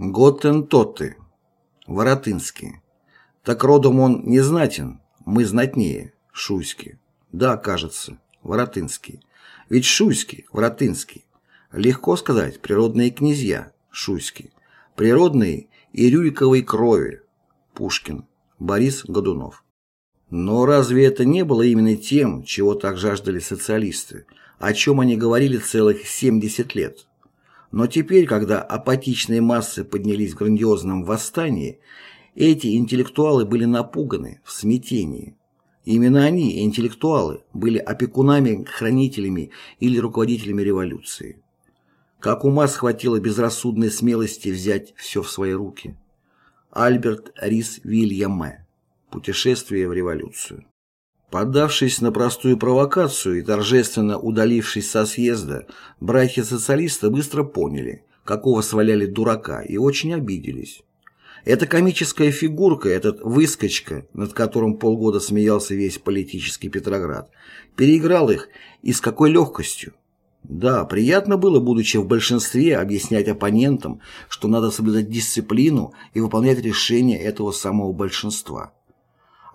Готтентотты. Воротынский. Так родом он не знатен, мы знатнее. Шуйский. Да, кажется. Воротынский. Ведь Шуйский, Воротынский. Легко сказать, природные князья. Шуйский. Природные и Рюриковой крови. Пушкин. Борис Годунов. Но разве это не было именно тем, чего так жаждали социалисты, о чем они говорили целых 70 лет? Но теперь, когда апатичные массы поднялись в грандиозном восстании, эти интеллектуалы были напуганы, в смятении. Именно они, интеллектуалы, были опекунами, хранителями или руководителями революции. Как ума схватило безрассудной смелости взять все в свои руки. Альберт Рис Вильяме. Путешествие в революцию. Поддавшись на простую провокацию и торжественно удалившись со съезда, братья-социалисты быстро поняли, какого сваляли дурака, и очень обиделись. Эта комическая фигурка, этот выскочка, над которым полгода смеялся весь политический Петроград, переиграл их и с какой легкостью. Да, приятно было, будучи в большинстве, объяснять оппонентам, что надо соблюдать дисциплину и выполнять решения этого самого большинства.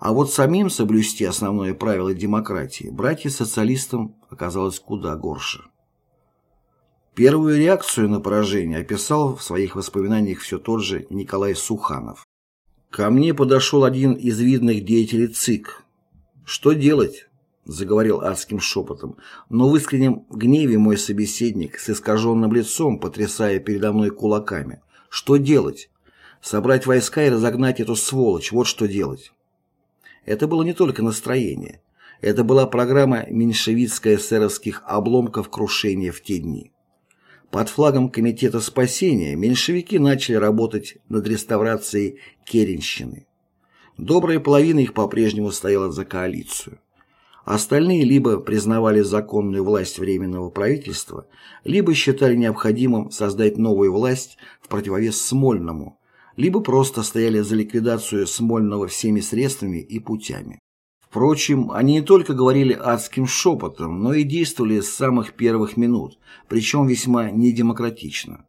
А вот самим соблюсти основное правило демократии братья-социалистам оказалось куда горше. Первую реакцию на поражение описал в своих воспоминаниях все тот же Николай Суханов. «Ко мне подошел один из видных деятелей ЦИК. Что делать?» — заговорил адским шепотом, но в искреннем гневе мой собеседник с искаженным лицом, потрясая передо мной кулаками. «Что делать? Собрать войска и разогнать эту сволочь, вот что делать». Это было не только настроение. Это была программа меньшевистско-эсеровских обломков крушения в те дни. Под флагом Комитета спасения меньшевики начали работать над реставрацией Керенщины. Добрая половина их по-прежнему стояла за коалицию. Остальные либо признавали законную власть Временного правительства, либо считали необходимым создать новую власть в противовес Смольному, либо просто стояли за ликвидацию Смольного всеми средствами и путями. Впрочем, они не только говорили адским шепотом, но и действовали с самых первых минут, причем весьма недемократично.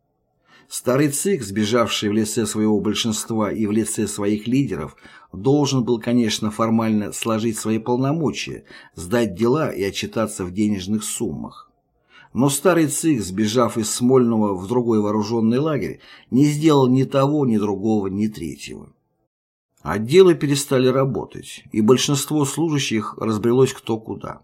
Старый ЦИК, сбежавший в лице своего большинства и в лице своих лидеров, должен был, конечно, формально сложить свои полномочия, сдать дела и отчитаться в денежных суммах. Но старый ЦИК, сбежав из Смольного в другой вооруженный лагерь, не сделал ни того, ни другого, ни третьего. Отделы перестали работать, и большинство служащих разбрелось кто куда.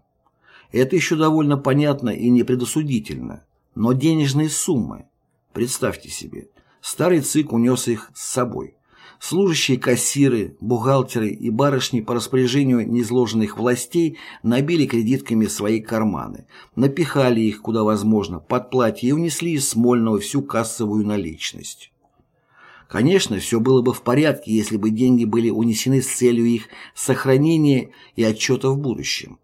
Это еще довольно понятно и непредосудительно, но денежные суммы, представьте себе, старый ЦИК унес их с собой – Служащие кассиры, бухгалтеры и барышни по распоряжению незложенных властей набили кредитками свои карманы, напихали их куда возможно под платье и унесли из Смольного всю кассовую наличность. Конечно, все было бы в порядке, если бы деньги были унесены с целью их сохранения и отчета в будущем.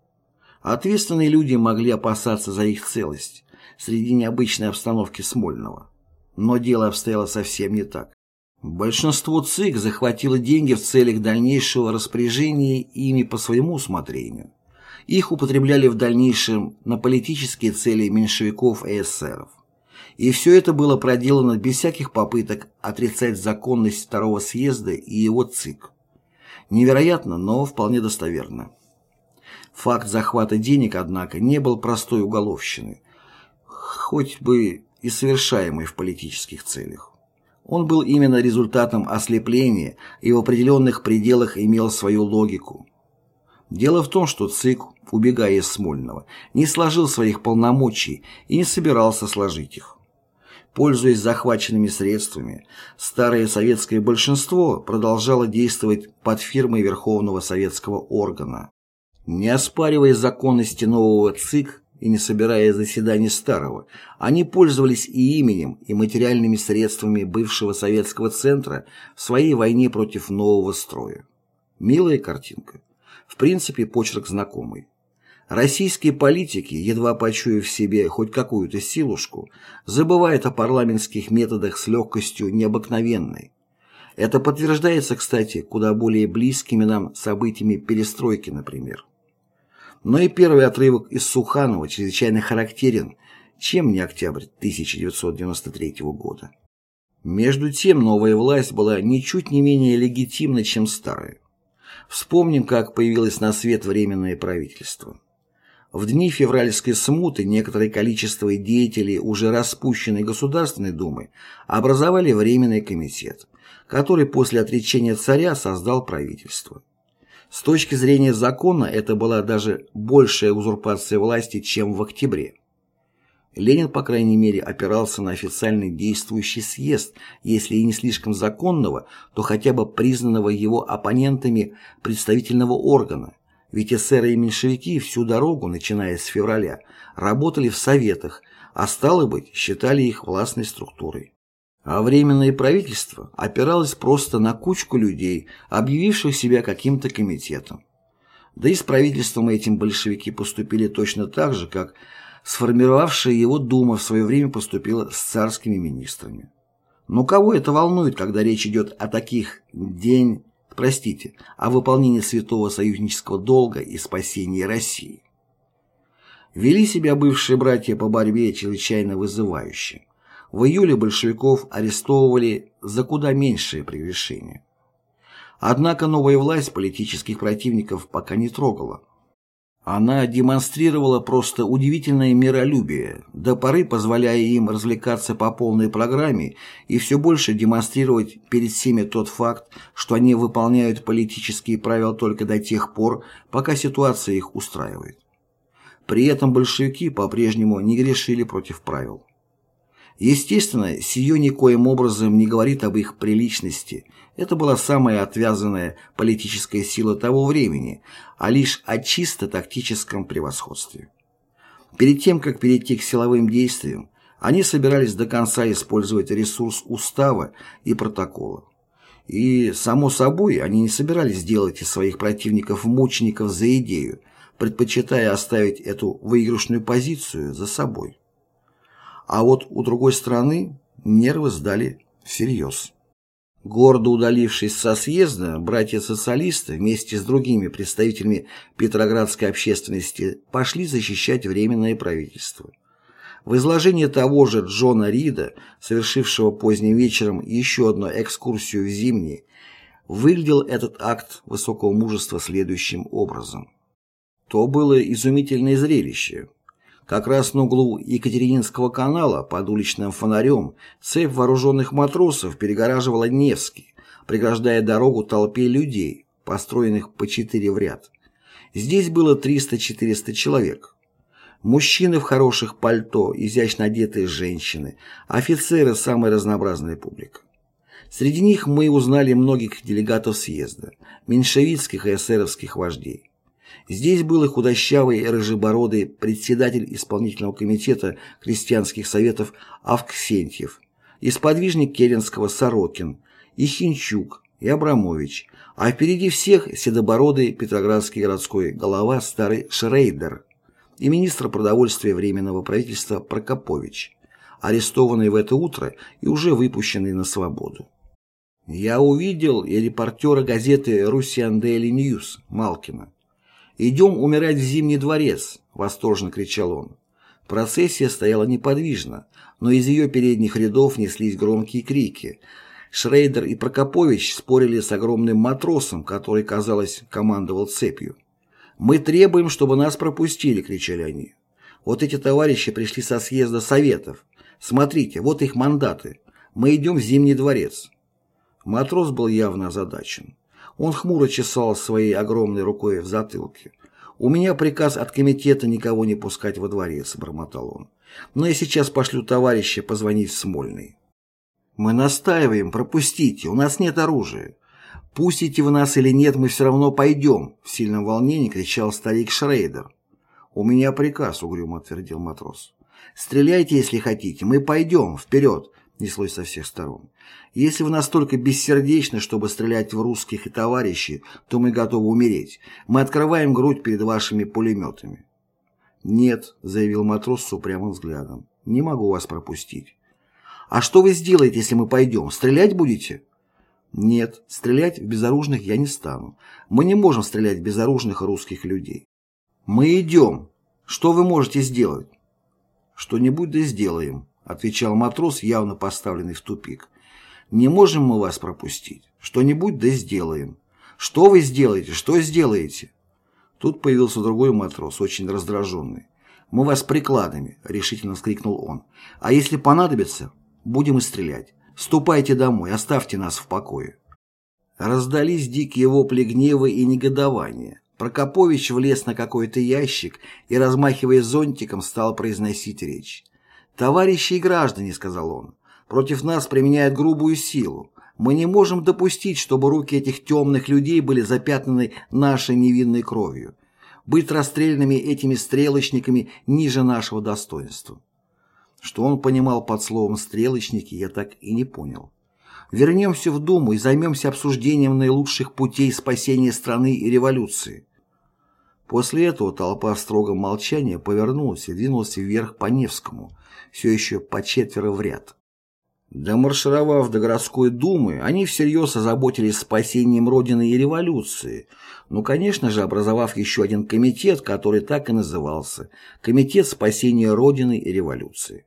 Ответственные люди могли опасаться за их целость среди необычной обстановки Смольного. Но дело обстояло совсем не так. Большинство ЦИК захватило деньги в целях дальнейшего распоряжения ими по своему усмотрению. Их употребляли в дальнейшем на политические цели меньшевиков и эсеров. И все это было проделано без всяких попыток отрицать законность Второго съезда и его ЦИК. Невероятно, но вполне достоверно. Факт захвата денег, однако, не был простой уголовщины, хоть бы и совершаемой в политических целях. Он был именно результатом ослепления и в определенных пределах имел свою логику. Дело в том, что ЦИК, убегая из Смольного, не сложил своих полномочий и не собирался сложить их. Пользуясь захваченными средствами, старое советское большинство продолжало действовать под фирмой Верховного советского органа. Не оспаривая законности нового ЦИК, и не собирая заседаний старого, они пользовались и именем, и материальными средствами бывшего советского центра в своей войне против нового строя. Милая картинка. В принципе, почерк знакомый. Российские политики, едва почуяв в себе хоть какую-то силушку, забывают о парламентских методах с легкостью необыкновенной. Это подтверждается, кстати, куда более близкими нам событиями перестройки, например. Но и первый отрывок из Суханова чрезвычайно характерен, чем не октябрь 1993 года. Между тем, новая власть была ничуть не менее легитимна, чем старая. Вспомним, как появилось на свет Временное правительство. В дни февральской смуты некоторое количество деятелей уже распущенной Государственной Думы образовали Временный комитет, который после отречения царя создал правительство. С точки зрения закона это была даже большая узурпация власти, чем в октябре. Ленин, по крайней мере, опирался на официальный действующий съезд, если и не слишком законного, то хотя бы признанного его оппонентами представительного органа, ведь эсеры и меньшевики всю дорогу, начиная с февраля, работали в советах, а стало быть, считали их властной структурой. А Временное правительство опиралось просто на кучку людей, объявивших себя каким-то комитетом. Да и с правительством этим большевики поступили точно так же, как сформировавшая его Дума в свое время поступила с царскими министрами. Но кого это волнует, когда речь идет о таких день, простите, о выполнении святого союзнического долга и спасении России? Вели себя бывшие братья по борьбе чрезвычайно вызывающе. В июле большевиков арестовывали за куда меньшее прегрешение. Однако новая власть политических противников пока не трогала. Она демонстрировала просто удивительное миролюбие, до поры позволяя им развлекаться по полной программе и все больше демонстрировать перед всеми тот факт, что они выполняют политические правила только до тех пор, пока ситуация их устраивает. При этом большевики по-прежнему не грешили против правил. Естественно, сие никоим образом не говорит об их приличности. Это была самая отвязанная политическая сила того времени, а лишь о чисто тактическом превосходстве. Перед тем, как перейти к силовым действиям, они собирались до конца использовать ресурс устава и протокола. И, само собой, они не собирались делать из своих противников мучеников за идею, предпочитая оставить эту выигрышную позицию за собой. А вот у другой стороны нервы сдали всерьез. Гордо удалившись со съезда, братья-социалисты вместе с другими представителями петроградской общественности пошли защищать Временное правительство. В изложении того же Джона Рида, совершившего поздним вечером еще одну экскурсию в Зимний, выглядел этот акт высокого мужества следующим образом. То было изумительное зрелище. Как раз на углу Екатерининского канала под уличным фонарем цепь вооруженных матросов перегораживала Невский, преграждая дорогу толпе людей, построенных по четыре в ряд. Здесь было 300-400 человек. Мужчины в хороших пальто, изящно одетые женщины, офицеры самой разнообразной публика. Среди них мы узнали многих делегатов съезда, меньшевистских и эсеровских вождей. Здесь был и худощавый, рыжебородый председатель исполнительного комитета крестьянских советов Авксентьев, и сподвижник Керенского Сорокин, и Хинчук, и Абрамович, а впереди всех седобородый петроградский городской голова старый Шрейдер и министр продовольствия Временного правительства Прокопович, арестованный в это утро и уже выпущенный на свободу. Я увидел и репортера газеты «Руссиан Дейли Ньюс» Малкина, «Идем умирать в Зимний дворец!» — восторженно кричал он. Процессия стояла неподвижно, но из ее передних рядов неслись громкие крики. Шрейдер и Прокопович спорили с огромным матросом, который, казалось, командовал цепью. «Мы требуем, чтобы нас пропустили!» — кричали они. «Вот эти товарищи пришли со съезда Советов. Смотрите, вот их мандаты. Мы идем в Зимний дворец». Матрос был явно озадачен. Он хмуро чесал своей огромной рукой в затылке. «У меня приказ от комитета никого не пускать во дворец», — бормотал он. «Но я сейчас пошлю товарища позвонить в Смольный». «Мы настаиваем, пропустите, у нас нет оружия. Пустите вы нас или нет, мы все равно пойдем», — в сильном волнении кричал старик Шрейдер. «У меня приказ», — угрюмо отвердил матрос. «Стреляйте, если хотите, мы пойдем, вперед», — неслось со всех сторон. Если вы настолько бессердечны, чтобы стрелять в русских и товарищей, то мы готовы умереть. Мы открываем грудь перед вашими пулеметами. «Нет», — заявил матрос с упрямым взглядом, — «не могу вас пропустить». «А что вы сделаете, если мы пойдем? Стрелять будете?» «Нет, стрелять в безоружных я не стану. Мы не можем стрелять в безоружных русских людей». «Мы идем. Что вы можете сделать?» «Что-нибудь да сделаем», — отвечал матрос, явно поставленный в тупик. Не можем мы вас пропустить. Что-нибудь да сделаем. Что вы сделаете? Что сделаете? Тут появился другой матрос, очень раздраженный. «Мы вас прикладами», — решительно вскрикнул он. «А если понадобится, будем и стрелять. Ступайте домой, оставьте нас в покое». Раздались дикие вопли гнева и негодования. Прокопович влез на какой-то ящик и, размахивая зонтиком, стал произносить речь. «Товарищи и граждане», — сказал он, — «против нас применяют грубую силу. Мы не можем допустить, чтобы руки этих темных людей были запятнаны нашей невинной кровью. Быть расстрелянными этими стрелочниками ниже нашего достоинства». Что он понимал под словом «стрелочники», я так и не понял. Вернемся в Думу и займемся обсуждением наилучших путей спасения страны и революции. После этого толпа в строгом молчании повернулась и двинулась вверх по Невскому, все еще по четверо в ряд. Домаршировав до городской думы, они всерьез озаботились спасением Родины и революции, ну, конечно же, образовав еще один комитет, который так и назывался «Комитет спасения Родины и революции».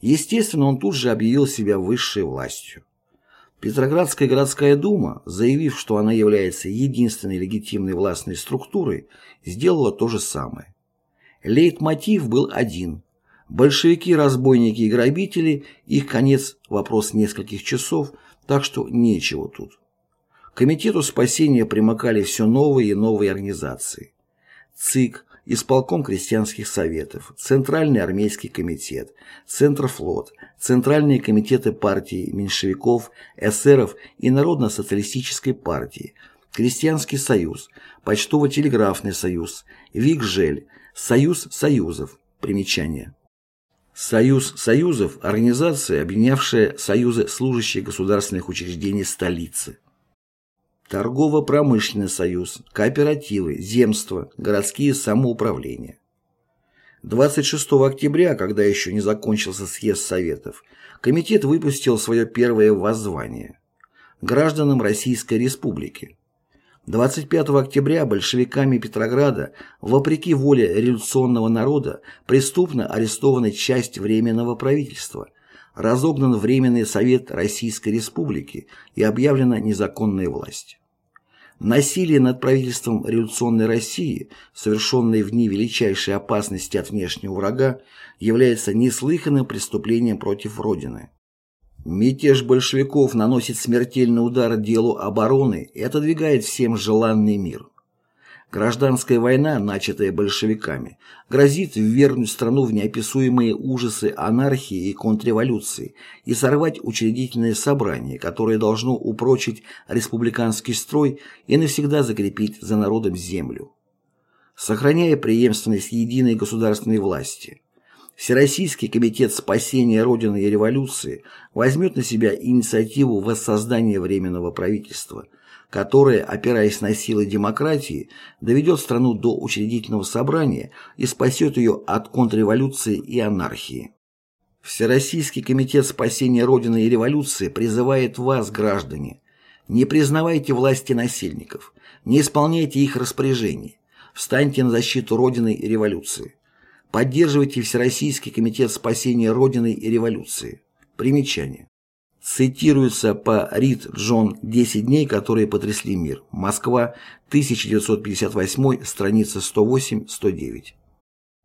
Естественно, он тут же объявил себя высшей властью. Петроградская городская дума, заявив, что она является единственной легитимной властной структурой, сделала то же самое. Лейтмотив был один. Большевики, разбойники и грабители, их конец – вопрос нескольких часов, так что нечего тут. К комитету спасения примыкали все новые и новые организации. ЦИК, Исполком крестьянских советов, Центральный армейский комитет, Центрфлот, Центральные комитеты партии меньшевиков, эсеров и Народно-социалистической партии, Крестьянский союз, Почтово-телеграфный союз, ВИКЖЕЛЬ, Союз союзов. Примечание. Союз союзов – организация, объединявшая союзы служащих государственных учреждений столицы. Торгово-промышленный союз, кооперативы, земства, городские самоуправления. 26 октября, когда еще не закончился съезд Советов, комитет выпустил свое первое воззвание гражданам Российской Республики. 25 октября большевиками Петрограда, вопреки воле революционного народа, преступно арестована часть Временного правительства, разогнан Временный Совет Российской Республики и объявлена незаконная власть. Насилие над правительством революционной России, совершенное в дни величайшей опасности от внешнего врага, является неслыханным преступлением против Родины. Мятеж большевиков наносит смертельный удар делу обороны и отодвигает всем желанный мир. Гражданская война, начатая большевиками, грозит ввергнуть страну в неописуемые ужасы анархии и контрреволюции и сорвать учредительное собрание, которое должно упрочить республиканский строй и навсегда закрепить за народом землю. Сохраняя преемственность единой государственной власти, Всероссийский комитет спасения Родины и революции возьмет на себя инициативу воссоздания Временного правительства – которое, опираясь на силы демократии, доведет страну до учредительного собрания и спасет ее от контрреволюции и анархии. Всероссийский комитет спасения Родины и революции призывает вас, граждане, не признавайте власти насильников, не исполняйте их распоряжений, встаньте на защиту Родины и революции. Поддерживайте Всероссийский комитет спасения Родины и революции. Примечание. Цитируется по Рид Джон «10 дней, которые потрясли мир». Москва, 1958, страница 108-109.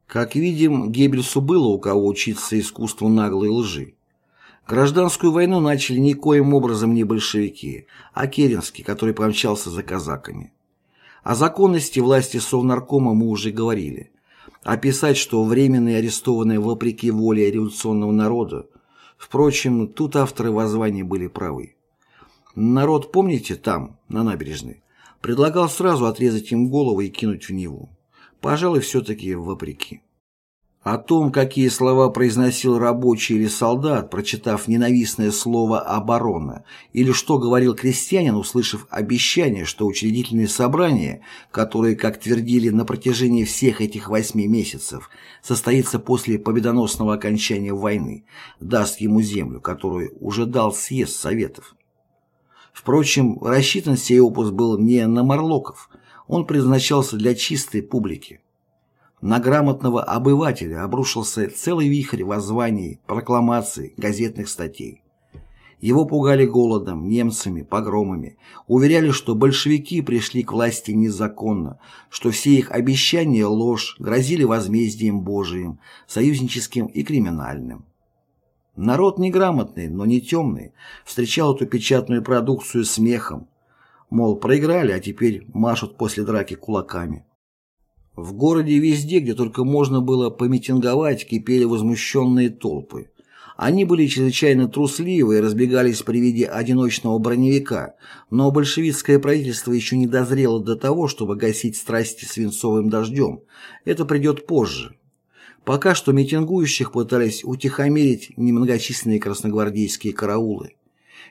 Как видим, Геббельсу было у кого учиться искусству наглой лжи. Гражданскую войну начали никоим образом не большевики, а Керенский, который помчался за казаками. О законности власти Совнаркома мы уже говорили. Описать, что временные арестованные вопреки воле революционного народа Впрочем, тут авторы воззвания были правы. Народ, помните, там, на набережной, предлагал сразу отрезать им головы и кинуть в Неву. Пожалуй, все-таки вопреки. О том, какие слова произносил рабочий или солдат, прочитав ненавистное слово «оборона», или что говорил крестьянин, услышав обещание, что учредительные собрания, которые, как твердили на протяжении всех этих восьми месяцев, состоится после победоносного окончания войны, даст ему землю, которую уже дал съезд Советов. Впрочем, рассчитан сей опус был не на Морлоков, он предназначался для чистой публики. На грамотного обывателя обрушился целый вихрь воззваний, прокламаций, газетных статей. Его пугали голодом, немцами, погромами, уверяли, что большевики пришли к власти незаконно, что все их обещания – ложь, грозили возмездием Божиим, союзническим и криминальным. Народ неграмотный, но не темный, встречал эту печатную продукцию смехом, мол, проиграли, а теперь машут после драки кулаками. В городе везде, где только можно было помитинговать, кипели возмущенные толпы. Они были чрезвычайно трусливы и разбегались при виде одиночного броневика, но большевистское правительство еще не дозрело до того, чтобы гасить страсти свинцовым дождем. Это придет позже. Пока что митингующих пытались утихомирить немногочисленные красногвардейские караулы.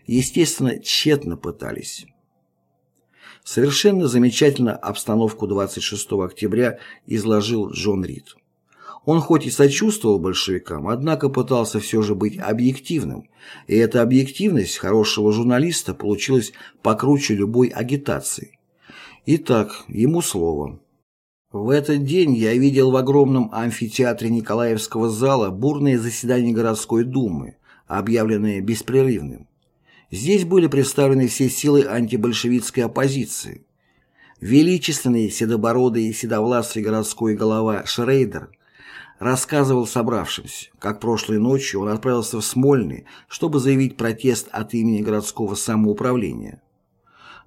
Естественно, тщетно пытались. Совершенно замечательно обстановку 26 октября изложил Джон Рид. Он хоть и сочувствовал большевикам, однако пытался все же быть объективным, и эта объективность хорошего журналиста получилась покруче любой агитации. Итак, ему слово. В этот день я видел в огромном амфитеатре Николаевского зала бурные заседания городской думы, объявленные беспрерывным. Здесь были представлены все силы антибольшевистской оппозиции. Величественный седобородый седовласый городской голова Шрейдер рассказывал собравшимся, как прошлой ночью он отправился в Смольный, чтобы заявить протест от имени городского самоуправления.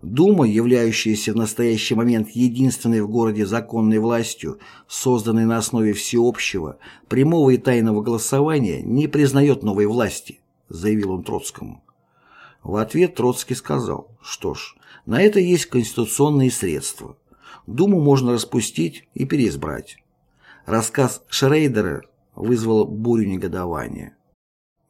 Дума, являющаяся в настоящий момент единственной в городе законной властью, созданной на основе всеобщего, прямого и тайного голосования, не признает новой власти, заявил он Троцкому. В ответ Троцкий сказал, что ж, на это есть конституционные средства. Думу можно распустить и переизбрать. Рассказ Шрейдера вызвал бурю негодования.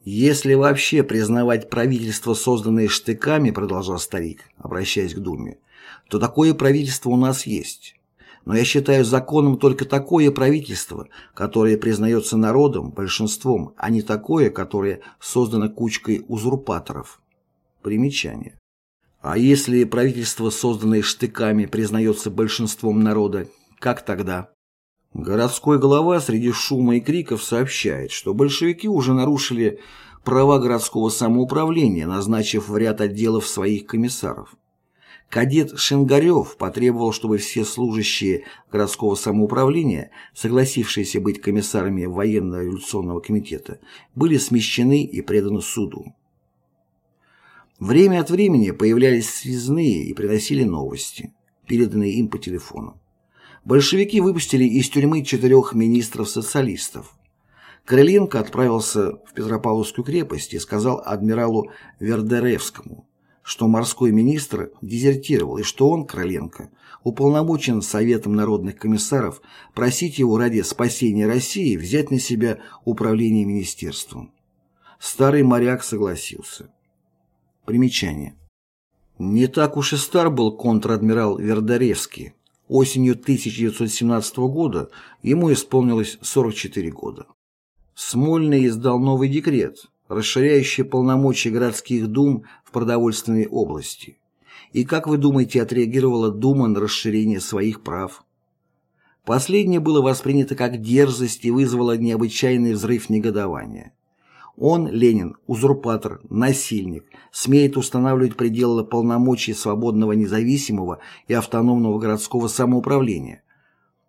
«Если вообще признавать правительство, созданное штыками, — продолжал старик, обращаясь к Думе, — то такое правительство у нас есть. Но я считаю законом только такое правительство, которое признается народом, большинством, а не такое, которое создано кучкой узурпаторов». Примечание. А если правительство, созданное штыками, признается большинством народа, как тогда? Городской глава среди шума и криков сообщает, что большевики уже нарушили права городского самоуправления, назначив в ряд отделов своих комиссаров. Кадет Шенгарев потребовал, чтобы все служащие городского самоуправления, согласившиеся быть комиссарами военно-революционного комитета, были смещены и преданы суду. Время от времени появлялись связные и приносили новости, переданные им по телефону большевики выпустили из тюрьмы четырех министров-социалистов. Крыленко отправился в Петропавловскую крепость и сказал адмиралу Вердеревскому, что морской министр дезертировал и что он, Крыленко, уполномочен Советом народных комиссаров просить его ради спасения России взять на себя управление министерством. Старый моряк согласился. Примечание. Не так уж и стар был контр-адмирал Вердоревский. Осенью 1917 года ему исполнилось 44 года. Смольный издал новый декрет, расширяющий полномочия городских дум в продовольственной области. И как вы думаете, отреагировала Дума на расширение своих прав? Последнее было воспринято как дерзость и вызвало необычайный взрыв негодования. Он, Ленин, узурпатор, насильник, смеет устанавливать пределы полномочий свободного независимого и автономного городского самоуправления.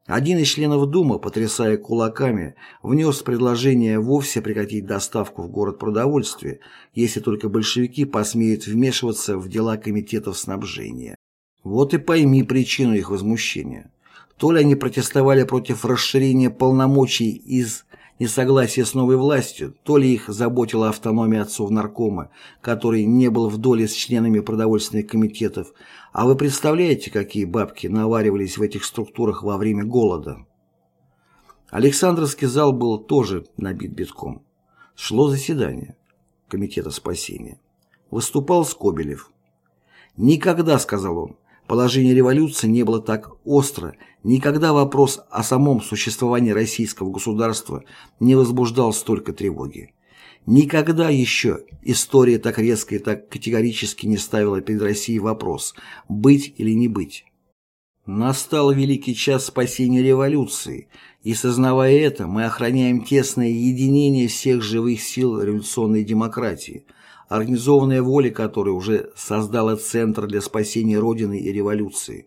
Один из членов Думы, потрясая кулаками, внес предложение вовсе прекратить доставку в город продовольствия, если только большевики посмеют вмешиваться в дела комитетов снабжения. Вот и пойми причину их возмущения. То ли они протестовали против расширения полномочий из несогласие с новой властью, то ли их заботила автономия отцов наркома, который не был в доле с членами продовольственных комитетов, а вы представляете, какие бабки наваривались в этих структурах во время голода? Александровский зал был тоже набит битком. Шло заседание Комитета спасения. Выступал Скобелев. «Никогда, — сказал он, Положение революции не было так остро, никогда вопрос о самом существовании российского государства не возбуждал столько тревоги. Никогда еще история так резко и так категорически не ставила перед Россией вопрос «быть или не быть». Настал великий час спасения революции, и, сознавая это, мы охраняем тесное единение всех живых сил революционной демократии, организованная воля которой уже создала Центр для спасения Родины и революции.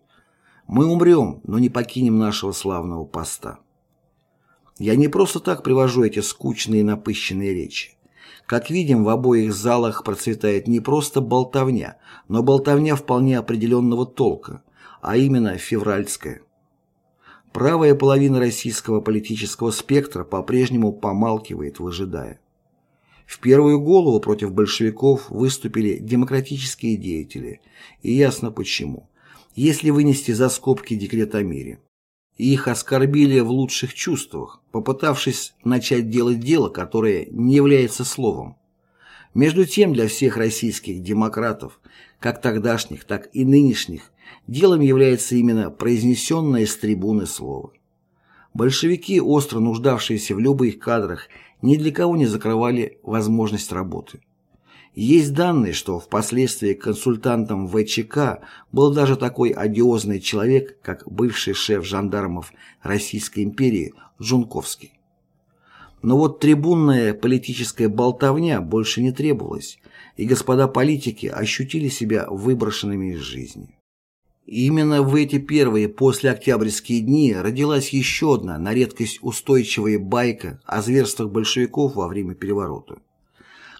Мы умрем, но не покинем нашего славного поста. Я не просто так привожу эти скучные напыщенные речи. Как видим, в обоих залах процветает не просто болтовня, но болтовня вполне определенного толка, а именно февральская. Правая половина российского политического спектра по-прежнему помалкивает, выжидая. В первую голову против большевиков выступили демократические деятели, и ясно почему. Если вынести за скобки декрет о мире. Их оскорбили в лучших чувствах, попытавшись начать делать дело, которое не является словом. Между тем для всех российских демократов, как тогдашних, так и нынешних, делом является именно произнесенное с трибуны слово. Большевики, остро нуждавшиеся в любых кадрах, ни для кого не закрывали возможность работы. Есть данные, что впоследствии консультантом ВЧК был даже такой одиозный человек, как бывший шеф жандармов Российской империи Жунковский. Но вот трибунная политическая болтовня больше не требовалась, и господа политики ощутили себя выброшенными из жизни. Именно в эти первые послеоктябрьские дни родилась еще одна, на редкость устойчивая байка о зверствах большевиков во время переворота.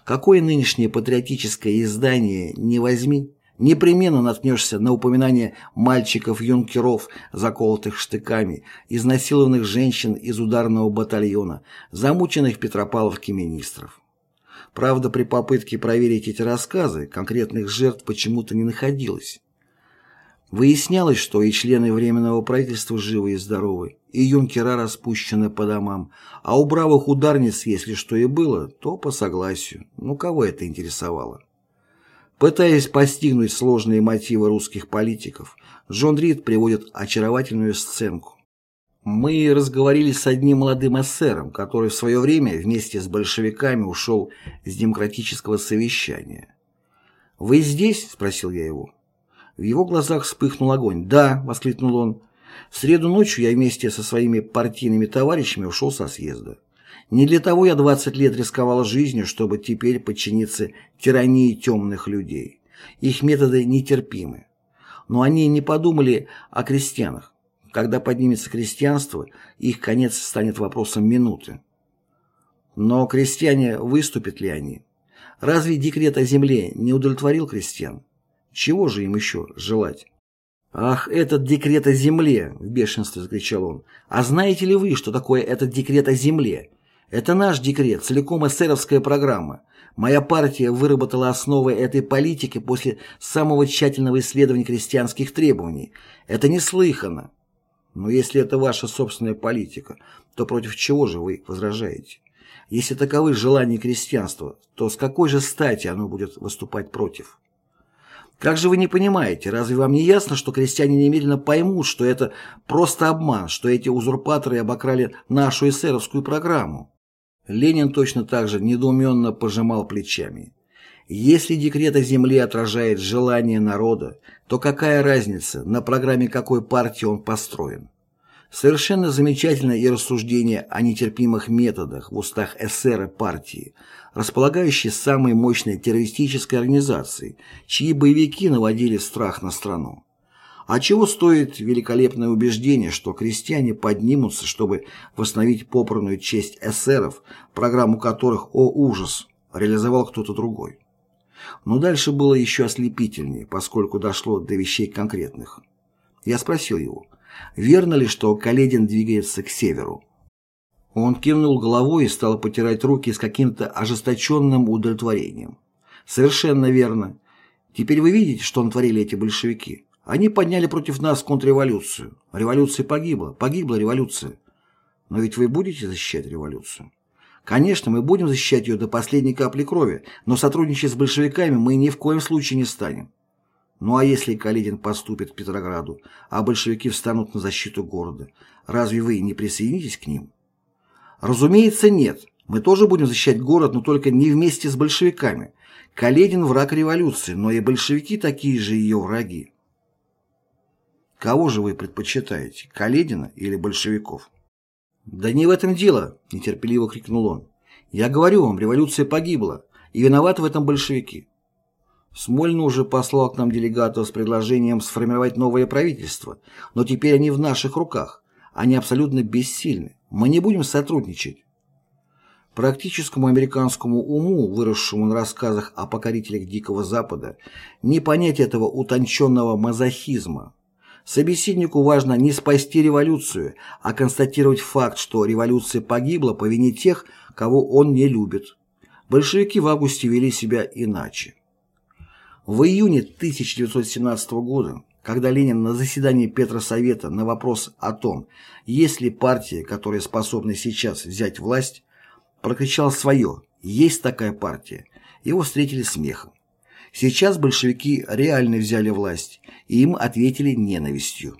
Какое нынешнее патриотическое издание не возьми, непременно наткнешься на упоминание мальчиков-юнкеров, заколотых штыками, изнасилованных женщин из ударного батальона, замученных в министров. Правда, при попытке проверить эти рассказы конкретных жертв почему-то не находилось. Выяснялось, что и члены Временного правительства живы и здоровы, и юнкера распущены по домам, а у бравых ударниц, если что и было, то по согласию. Ну, кого это интересовало? Пытаясь постигнуть сложные мотивы русских политиков, Джон Рид приводит очаровательную сценку. Мы разговорились с одним молодым эсером, который в свое время вместе с большевиками ушел с демократического совещания. «Вы здесь?» – спросил я его. В его глазах вспыхнул огонь. «Да!» — воскликнул он. «В среду ночью я вместе со своими партийными товарищами ушел со съезда. Не для того я 20 лет рисковал жизнью, чтобы теперь подчиниться тирании темных людей. Их методы нетерпимы. Но они не подумали о крестьянах. Когда поднимется крестьянство, их конец станет вопросом минуты. Но крестьяне, выступят ли они? Разве декрет о земле не удовлетворил крестьян? Чего же им еще желать? «Ах, этот декрет о земле!» – в бешенстве закричал он. «А знаете ли вы, что такое этот декрет о земле? Это наш декрет, целиком эсеровская программа. Моя партия выработала основы этой политики после самого тщательного исследования крестьянских требований. Это неслыханно. Но если это ваша собственная политика, то против чего же вы возражаете? Если таковы желания крестьянства, то с какой же стати оно будет выступать против?» Как же вы не понимаете, разве вам не ясно, что крестьяне немедленно поймут, что это просто обман, что эти узурпаторы обокрали нашу эсеровскую программу? Ленин точно так же недоуменно пожимал плечами. Если декрет о земле отражает желание народа, то какая разница, на программе какой партии он построен? Совершенно замечательно и рассуждение о нетерпимых методах в устах эсера партии, располагающей самой мощной террористической организацией, чьи боевики наводили страх на страну. А чего стоит великолепное убеждение, что крестьяне поднимутся, чтобы восстановить попранную честь эсеров, программу которых, о ужас, реализовал кто-то другой. Но дальше было еще ослепительнее, поскольку дошло до вещей конкретных. Я спросил его, Верно ли, что Каледин двигается к северу? Он кивнул головой и стал потирать руки с каким-то ожесточенным удовлетворением. Совершенно верно. Теперь вы видите, что натворили эти большевики. Они подняли против нас контрреволюцию. Революция погибла. Погибла революция. Но ведь вы будете защищать революцию? Конечно, мы будем защищать ее до последней капли крови, но сотрудничать с большевиками мы ни в коем случае не станем. Ну а если Каледин поступит к Петрограду, а большевики встанут на защиту города, разве вы не присоединитесь к ним? Разумеется, нет. Мы тоже будем защищать город, но только не вместе с большевиками. Каледин враг революции, но и большевики такие же ее враги. Кого же вы предпочитаете, Каледина или большевиков? Да не в этом дело, нетерпеливо крикнул он. Я говорю вам, революция погибла. И виноваты в этом большевики. Смольный уже послал к нам делегатов с предложением сформировать новое правительство, но теперь они в наших руках. Они абсолютно бессильны. Мы не будем сотрудничать. Практическому американскому уму, выросшему на рассказах о покорителях Дикого Запада, не понять этого утонченного мазохизма. Собеседнику важно не спасти революцию, а констатировать факт, что революция погибла по вине тех, кого он не любит. Большевики в августе вели себя иначе. В июне 1917 года, когда Ленин на заседании Петросовета на вопрос о том, есть ли партия, которая способна сейчас взять власть, прокричал свое «Есть такая партия», его встретили смехом. Сейчас большевики реально взяли власть, и им ответили ненавистью.